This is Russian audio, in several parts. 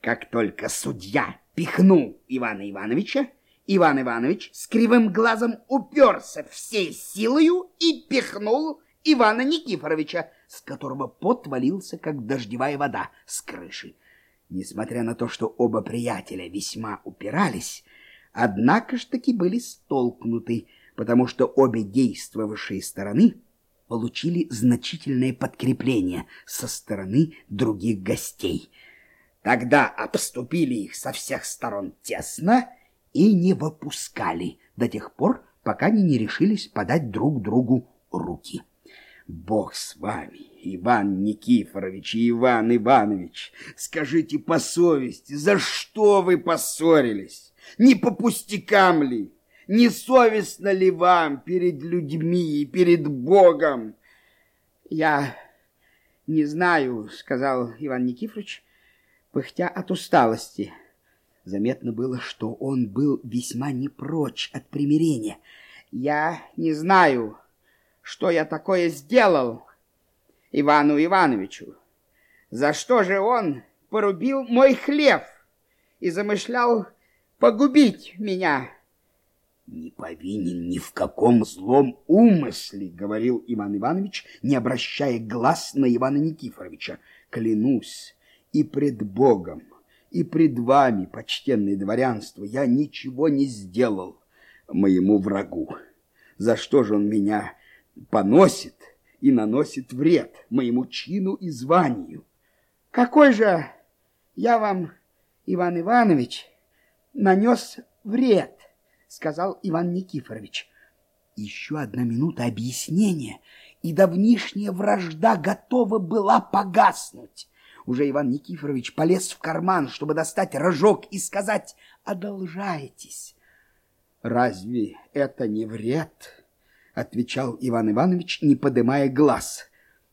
Как только судья пихнул Ивана Ивановича, Иван Иванович с кривым глазом уперся всей силою и пихнул Ивана Никифоровича, с которого пот валился, как дождевая вода с крыши. Несмотря на то, что оба приятеля весьма упирались, однако ж таки были столкнуты, потому что обе действовавшие стороны получили значительное подкрепление со стороны других гостей. Тогда обступили их со всех сторон тесно и не выпускали до тех пор, пока они не решились подать друг другу руки. Бог с вами, Иван Никифорович и Иван Иванович. Скажите по совести, за что вы поссорились? Не по пустякам ли? Не совестно ли вам перед людьми и перед Богом? Я не знаю, сказал Иван Никифорович, пыхтя от усталости. Заметно было, что он был весьма не прочь от примирения. Я не знаю, что я такое сделал Ивану Ивановичу. За что же он порубил мой хлеб и замышлял погубить меня? «Не повинен ни в каком злом умысле», — говорил Иван Иванович, не обращая глаз на Ивана Никифоровича. «Клянусь и пред Богом, и пред вами, почтенное дворянство, я ничего не сделал моему врагу. За что же он меня поносит и наносит вред моему чину и званию. Какой же я вам, Иван Иванович, нанес вред, сказал Иван Никифорович. Еще одна минута объяснения, и давнишняя вражда готова была погаснуть. Уже Иван Никифорович полез в карман, чтобы достать рожок и сказать «одолжаетесь». «Разве это не вред?» — отвечал Иван Иванович, не подымая глаз.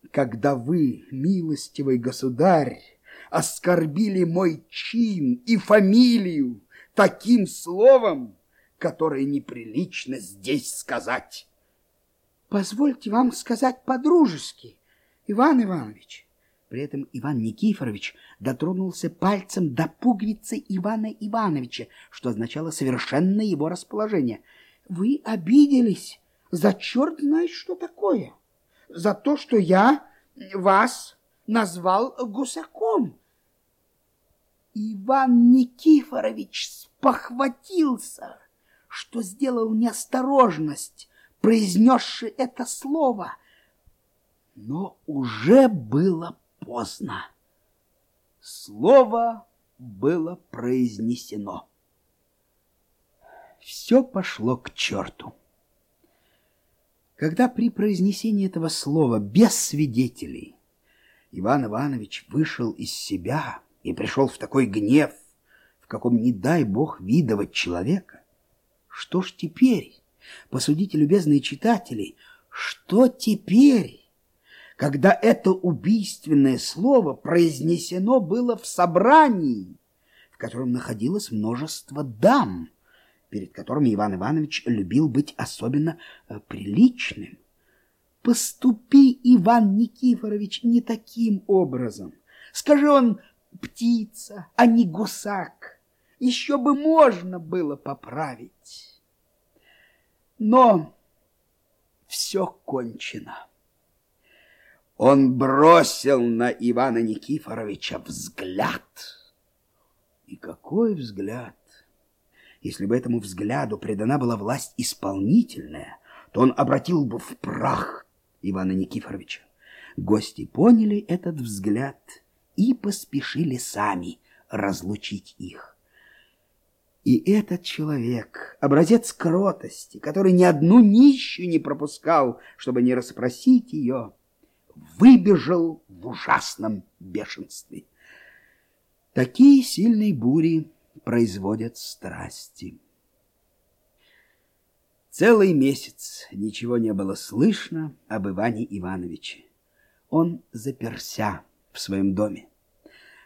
«Когда вы, милостивый государь, оскорбили мой чин и фамилию таким словом, которое неприлично здесь сказать». «Позвольте вам сказать по-дружески, Иван Иванович». При этом Иван Никифорович дотронулся пальцем до пуговицы Ивана Ивановича, что означало совершенно его расположение. «Вы обиделись» за черт знает что такое. За то, что я вас назвал гусаком. Иван Никифорович спохватился, что сделал неосторожность, произнесший это слово. Но уже было поздно. Слово было произнесено. Все пошло к черту. Когда при произнесении этого слова без свидетелей Иван Иванович вышел из себя и пришел в такой гнев, в каком не дай бог видовать человека, что ж теперь, посудите, любезные читатели, что теперь, когда это убийственное слово произнесено было в собрании, в котором находилось множество дам, перед которыми Иван Иванович любил быть особенно э, приличным. Поступи, Иван Никифорович, не таким образом. Скажи он птица, а не гусак. Еще бы можно было поправить. Но все кончено. Он бросил на Ивана Никифоровича взгляд. И какой взгляд! Если бы этому взгляду предана была власть исполнительная, то он обратил бы в прах Ивана Никифоровича. Гости поняли этот взгляд и поспешили сами разлучить их. И этот человек, образец кротости, который ни одну нищую не пропускал, чтобы не расспросить ее, выбежал в ужасном бешенстве. Такие сильные бури производят страсти. Целый месяц ничего не было слышно об Иване Ивановиче. Он заперся в своем доме.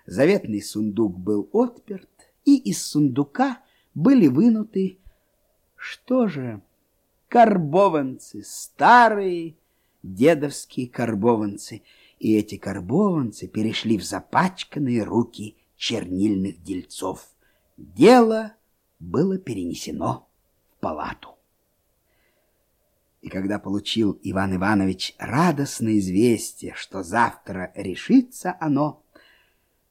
Заветный сундук был отперт, и из сундука были вынуты, что же, карбованцы, старые дедовские карбованцы, и эти карбованцы перешли в запачканные руки чернильных дельцов. Дело было перенесено в палату. И когда получил Иван Иванович радостное известие, что завтра решится оно,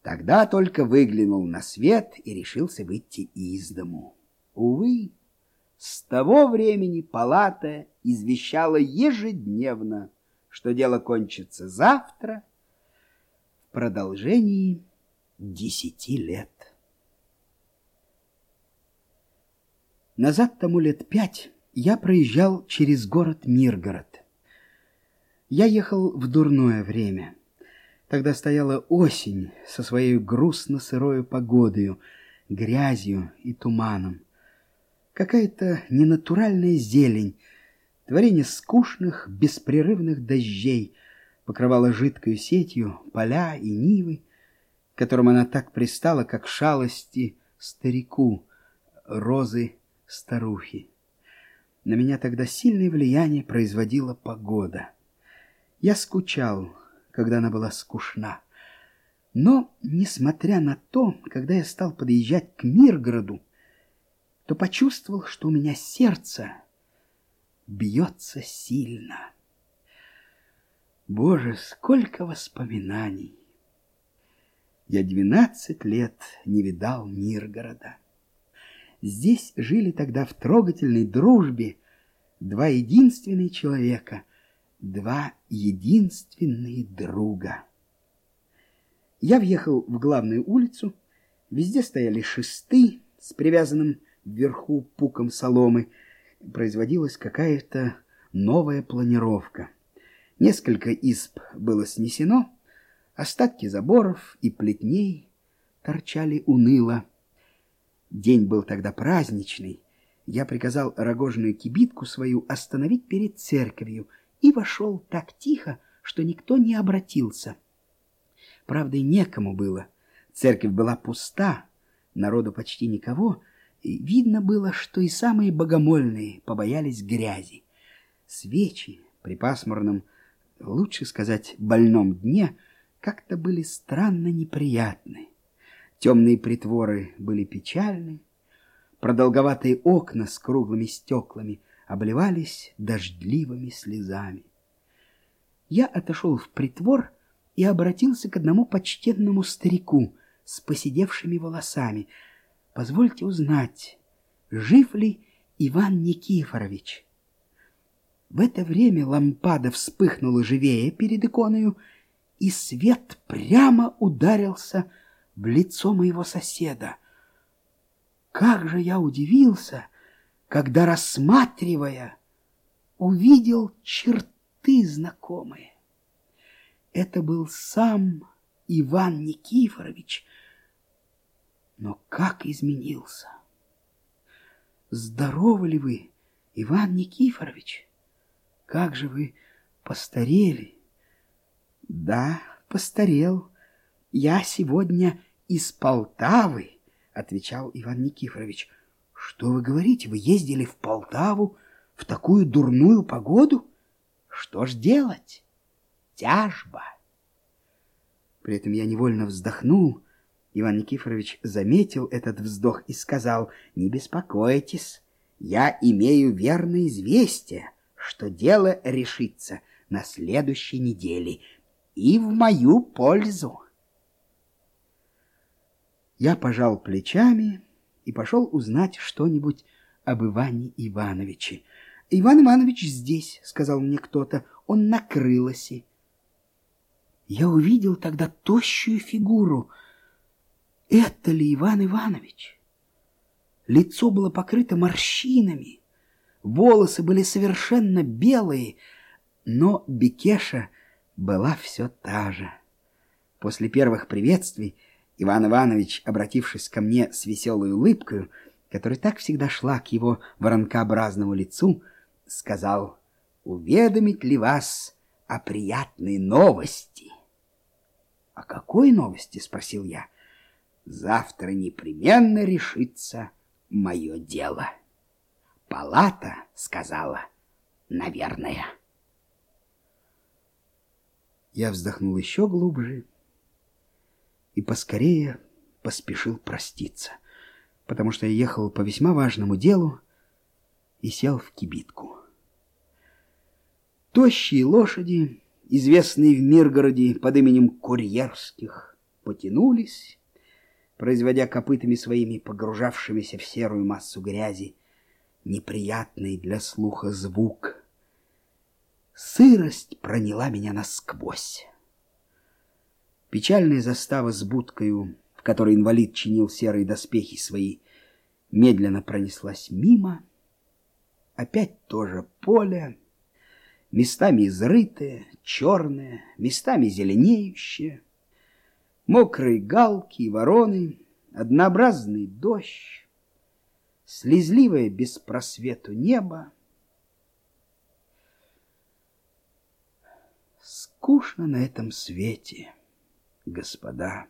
тогда только выглянул на свет и решился выйти из дому. Увы, с того времени палата извещала ежедневно, что дело кончится завтра в продолжении десяти лет. Назад тому лет пять я проезжал через город Миргород. Я ехал в дурное время. Тогда стояла осень со своей грустно-сырою погодою, грязью и туманом. Какая-то ненатуральная зелень, творение скучных, беспрерывных дождей покрывала жидкою сетью поля и нивы, которым она так пристала, как шалости старику, розы старухи. На меня тогда сильное влияние производила погода. Я скучал, когда она была скучна. Но, несмотря на то, когда я стал подъезжать к Миргороду, то почувствовал, что у меня сердце бьется сильно. Боже, сколько воспоминаний! Я двенадцать лет не видал Миргорода. Здесь жили тогда в трогательной дружбе два единственные человека, два единственные друга. Я въехал в главную улицу, везде стояли шесты с привязанным вверху пуком соломы. Производилась какая-то новая планировка. Несколько исп было снесено, остатки заборов и плетней торчали уныло. День был тогда праздничный. Я приказал рогожную кибитку свою остановить перед церковью и вошел так тихо, что никто не обратился. Правда, и некому было. Церковь была пуста, народу почти никого, видно было, что и самые богомольные побоялись грязи. Свечи при пасмурном, лучше сказать, больном дне как-то были странно неприятны. Темные притворы были печальны, продолговатые окна с круглыми стеклами обливались дождливыми слезами. Я отошел в притвор и обратился к одному почтенному старику с поседевшими волосами. «Позвольте узнать, жив ли Иван Никифорович?» В это время лампада вспыхнула живее перед иконою, и свет прямо ударился в лицо моего соседа. Как же я удивился, когда, рассматривая, увидел черты знакомые. Это был сам Иван Никифорович, но как изменился! Здоровы ли вы, Иван Никифорович? Как же вы постарели? Да, постарел. Я сегодня из Полтавы, отвечал Иван Никифорович. Что вы говорите? Вы ездили в Полтаву в такую дурную погоду? Что ж делать? Тяжба. При этом я невольно вздохнул. Иван Никифорович заметил этот вздох и сказал, «Не беспокойтесь, я имею верное известие, что дело решится на следующей неделе и в мою пользу». Я пожал плечами и пошел узнать что-нибудь об Иване Ивановиче. «Иван Иванович здесь», — сказал мне кто-то, — «он на крылосе». Я увидел тогда тощую фигуру. Это ли Иван Иванович? Лицо было покрыто морщинами, волосы были совершенно белые, но Бекеша была все та же. После первых приветствий Иван Иванович, обратившись ко мне с веселой улыбкой, которая так всегда шла к его воронкообразному лицу, сказал «Уведомить ли вас о приятной новости?» «О какой новости?» — спросил я. «Завтра непременно решится мое дело». Палата сказала «наверное». Я вздохнул еще глубже и поскорее поспешил проститься, потому что я ехал по весьма важному делу и сел в кибитку. Тощие лошади, известные в Миргороде под именем Курьерских, потянулись, производя копытами своими, погружавшимися в серую массу грязи, неприятный для слуха звук. Сырость проняла меня насквозь. Печальная застава с будкою, в которой инвалид чинил серые доспехи свои, медленно пронеслась мимо. Опять тоже поле, местами изрытое, черное, местами зеленеющее, мокрые галки и вороны, однообразный дождь, слезливое без просвету небо. Скучно на этом свете господа.